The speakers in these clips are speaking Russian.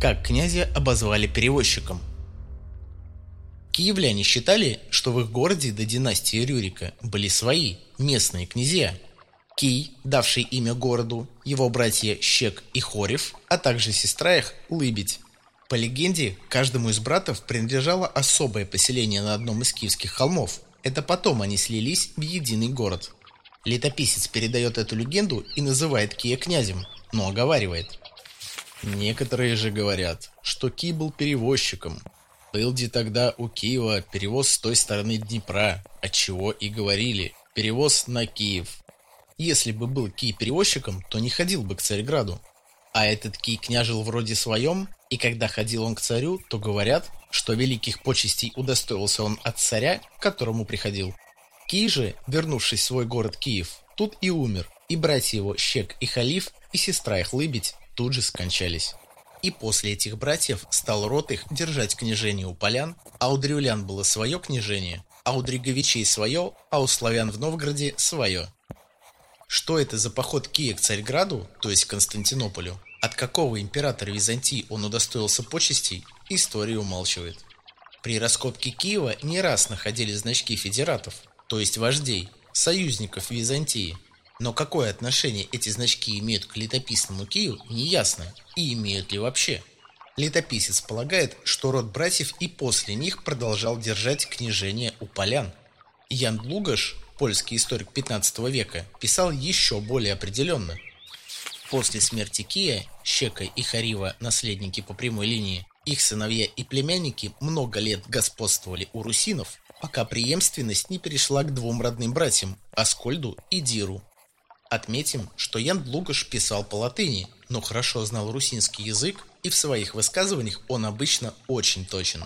Как князя обозвали перевозчиком. Киевляне считали, что в их городе до династии Рюрика были свои, местные князья. Кий, давший имя городу, его братья Щек и Хорев, а также сестра их Лыбедь. По легенде, каждому из братов принадлежало особое поселение на одном из киевских холмов. Это потом они слились в единый город. Летописец передает эту легенду и называет Кия князем, но оговаривает. Некоторые же говорят, что Ки был перевозчиком. Был ли тогда у Киева перевоз с той стороны Днепра, от чего и говорили «перевоз на Киев». Если бы был Ки перевозчиком, то не ходил бы к Царьграду. А этот Ки княжил вроде своем, и когда ходил он к царю, то говорят, что великих почестей удостоился он от царя, к которому приходил. Кий же, вернувшись в свой город Киев, тут и умер, и братья его Щек и Халиф, и сестра их Лыбедь тут же скончались. И после этих братьев стал род их держать княжение у полян, а у древлян было свое княжение, а у дриговичей свое, а у славян в Новгороде свое. Что это за поход Кия к Царьграду, то есть Константинополю? От какого императора Византии он удостоился почестей, история умалчивает. При раскопке Киева не раз находили значки федератов, то есть вождей, союзников Византии. Но какое отношение эти значки имеют к летописному Киеву, неясно, и имеют ли вообще. Летописец полагает, что род братьев и после них продолжал держать княжение у полян. Ян Лугаш, польский историк 15 века, писал еще более определенно. После смерти Кия, Щека и Харива, наследники по прямой линии, их сыновья и племянники много лет господствовали у русинов, пока преемственность не перешла к двум родным братьям – Аскольду и Диру. Отметим, что Ян Лугаш писал по латыни, но хорошо знал русинский язык, и в своих высказываниях он обычно очень точен.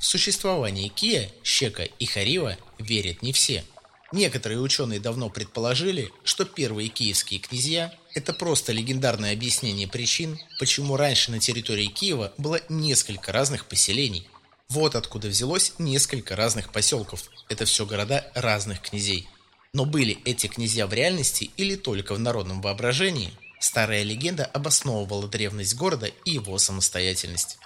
В существование Кия, Щека и Харива верят не все. Некоторые ученые давно предположили, что первые киевские князья – это просто легендарное объяснение причин, почему раньше на территории Киева было несколько разных поселений. Вот откуда взялось несколько разных поселков. Это все города разных князей. Но были эти князья в реальности или только в народном воображении, старая легенда обосновывала древность города и его самостоятельность.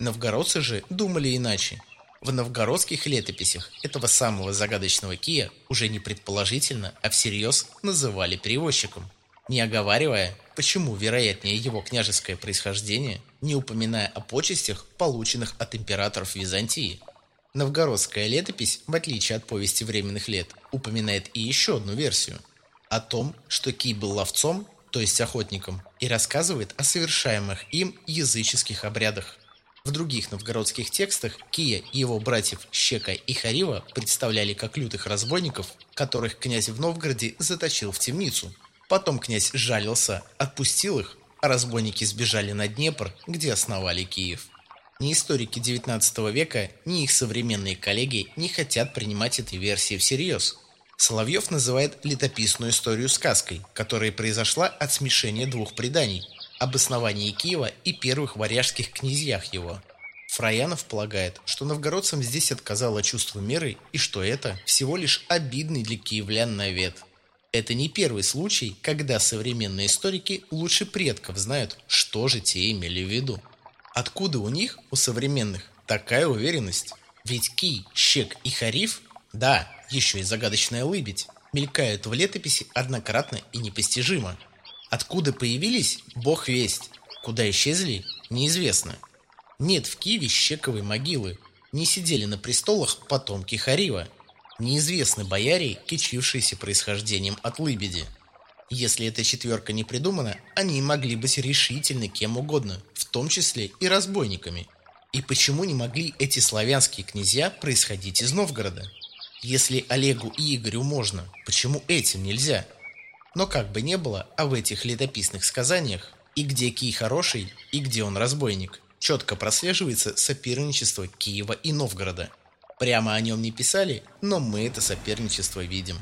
Новгородцы же думали иначе. В новгородских летописях этого самого загадочного Кия уже не предположительно, а всерьез называли перевозчиком, не оговаривая, почему вероятнее его княжеское происхождение, не упоминая о почестях, полученных от императоров Византии – Новгородская летопись, в отличие от повести временных лет, упоминает и еще одну версию. О том, что Кий был ловцом, то есть охотником, и рассказывает о совершаемых им языческих обрядах. В других новгородских текстах Кия и его братьев Щека и Харива представляли как лютых разбойников, которых князь в Новгороде заточил в темницу. Потом князь жалился, отпустил их, а разбойники сбежали на Днепр, где основали Киев. Ни историки XIX века, ни их современные коллеги не хотят принимать этой версии всерьез. Соловьев называет летописную историю сказкой, которая произошла от смешения двух преданий – об основании Киева и первых варяжских князьях его. Фраянов полагает, что новгородцам здесь отказало чувство меры и что это всего лишь обидный для киевлян навет. Это не первый случай, когда современные историки лучше предков знают, что же те имели в виду. Откуда у них, у современных, такая уверенность? Ведь Ки, Щек и Хариф, да, еще и загадочная лыбедь, мелькают в летописи однократно и непостижимо. Откуда появились, бог весть. Куда исчезли, неизвестно. Нет в Киеве щековой могилы. Не сидели на престолах потомки Харива. Неизвестны бояре, кичившиеся происхождением от лыбеди. Если эта четверка не придумана, они могли быть решительно кем угодно, том числе и разбойниками. И почему не могли эти славянские князья происходить из Новгорода? Если Олегу и Игорю можно, почему этим нельзя? Но как бы не было, а в этих летописных сказаниях, и где Кий хороший, и где он разбойник, четко прослеживается соперничество Киева и Новгорода. Прямо о нем не писали, но мы это соперничество видим.